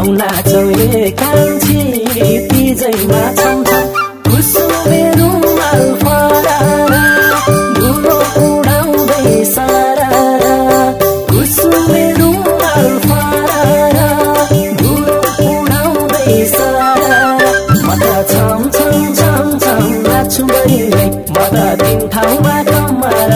औला चौरे कान्छी तिजैमा उडाउँदै सरा। ठाउँमा कमार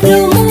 You.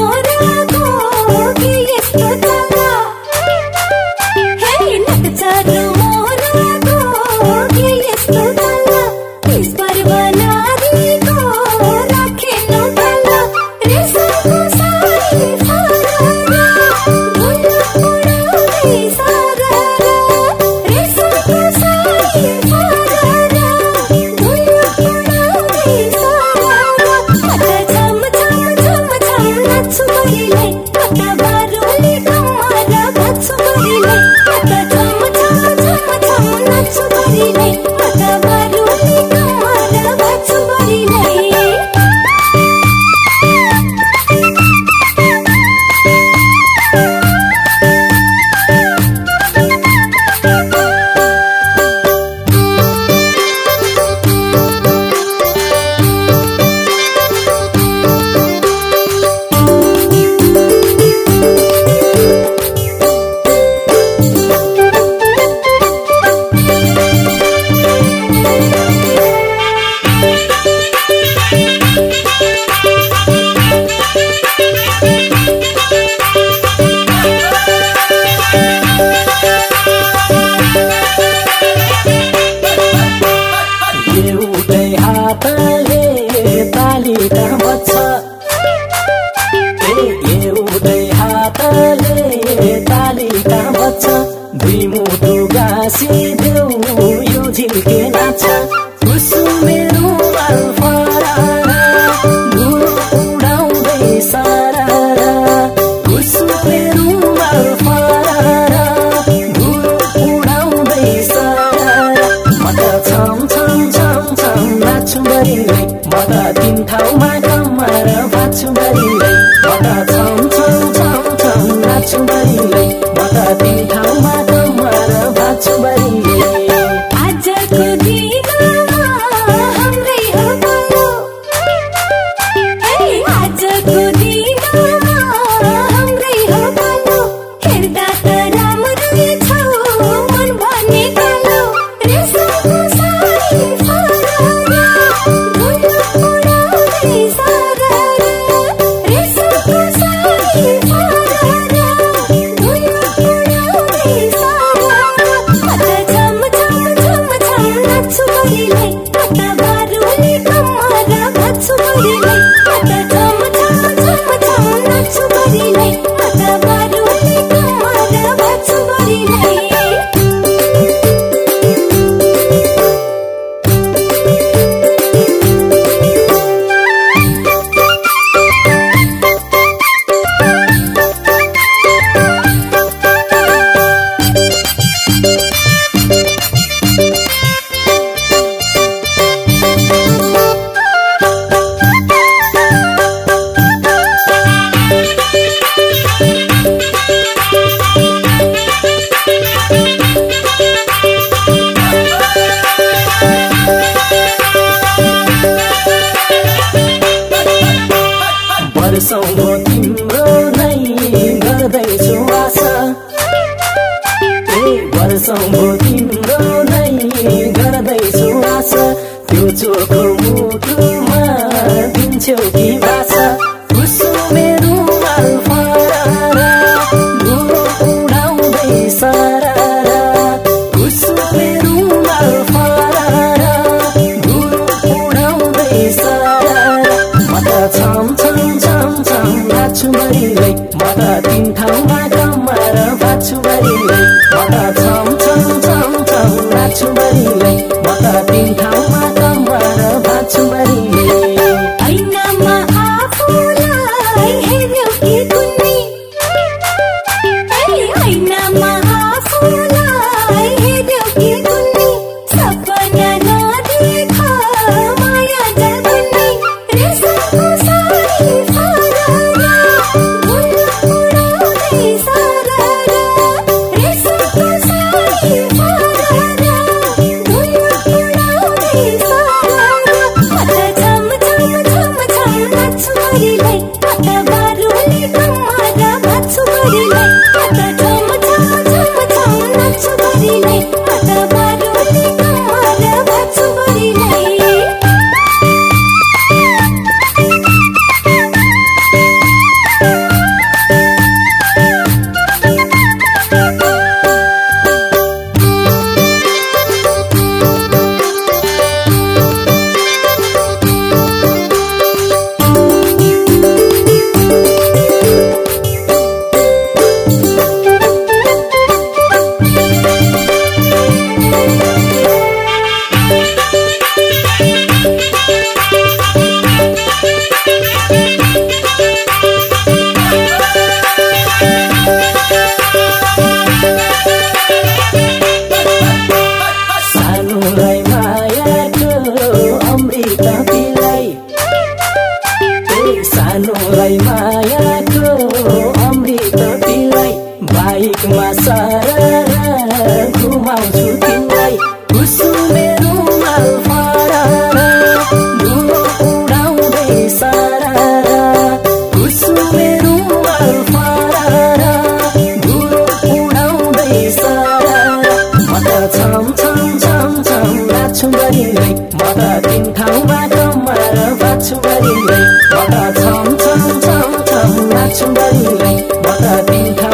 छौ छौ नाच्छु म त That's सानोलाई मा सुन्दर मिल्न